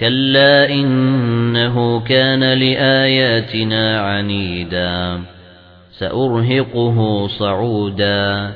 كَلَّا إِنَّهُ كَانَ لِآيَاتِنَا عَنِيدًا سَأُرْهِقُهُ صَعُودًا